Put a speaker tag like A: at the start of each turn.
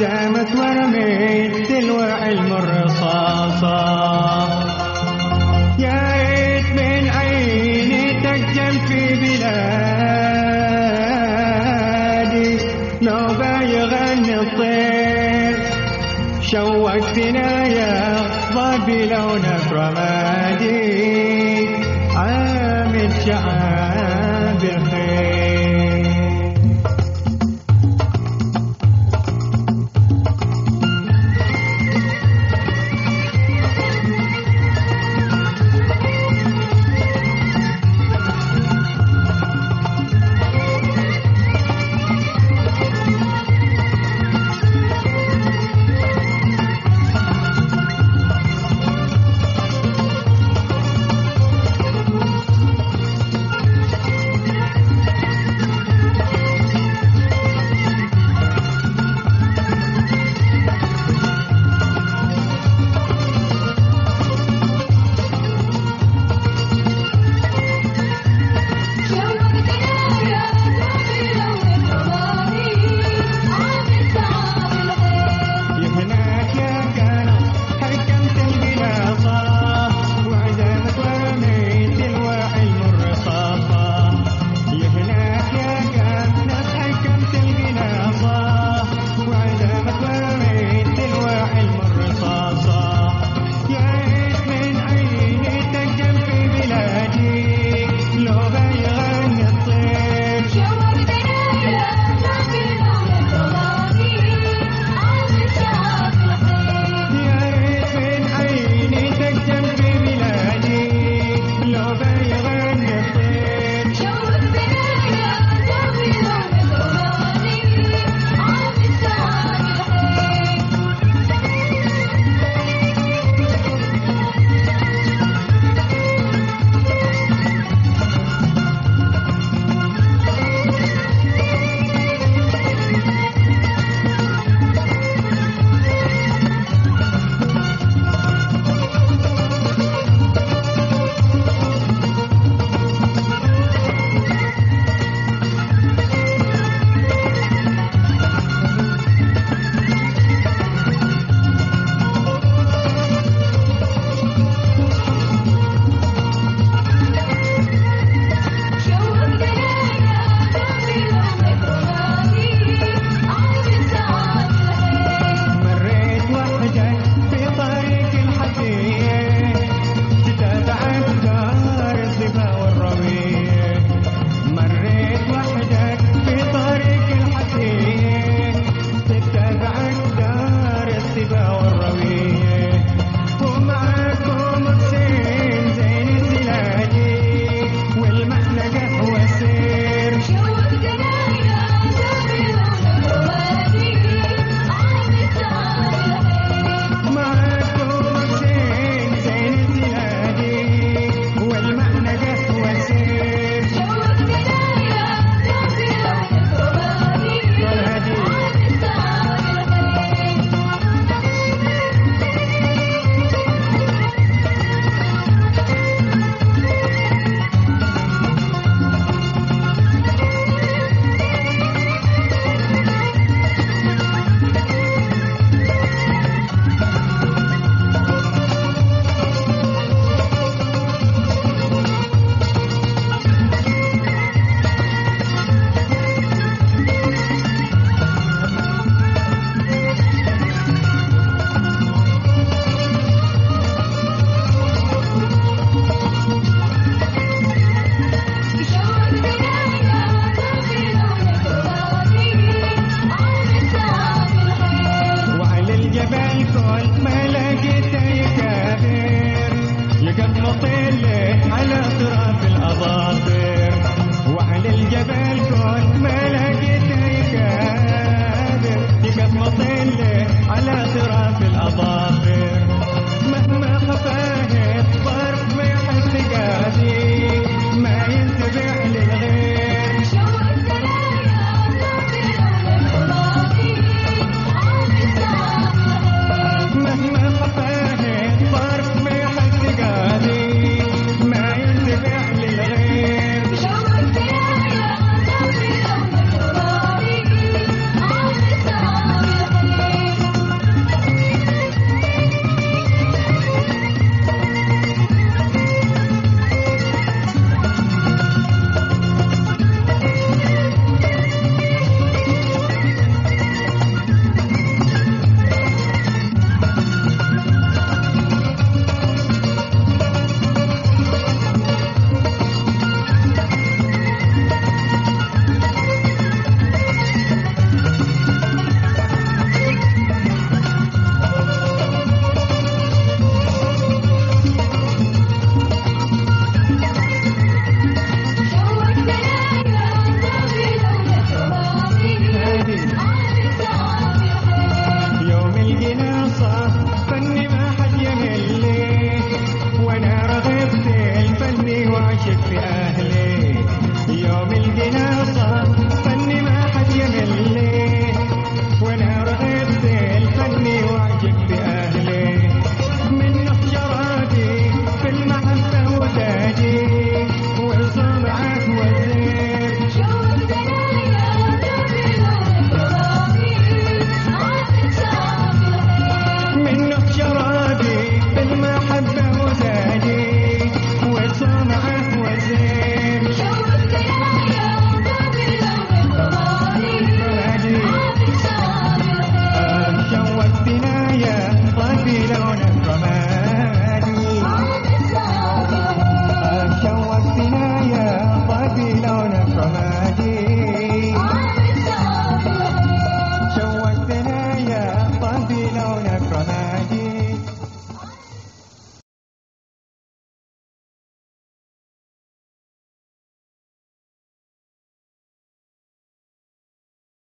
A: دامت ورميت تلوع الرصاصة يا ريت من عيني تجم في بلادي. نوبة يغني الطير شوقتنا يا ضبي لونك رمادي عامل شعار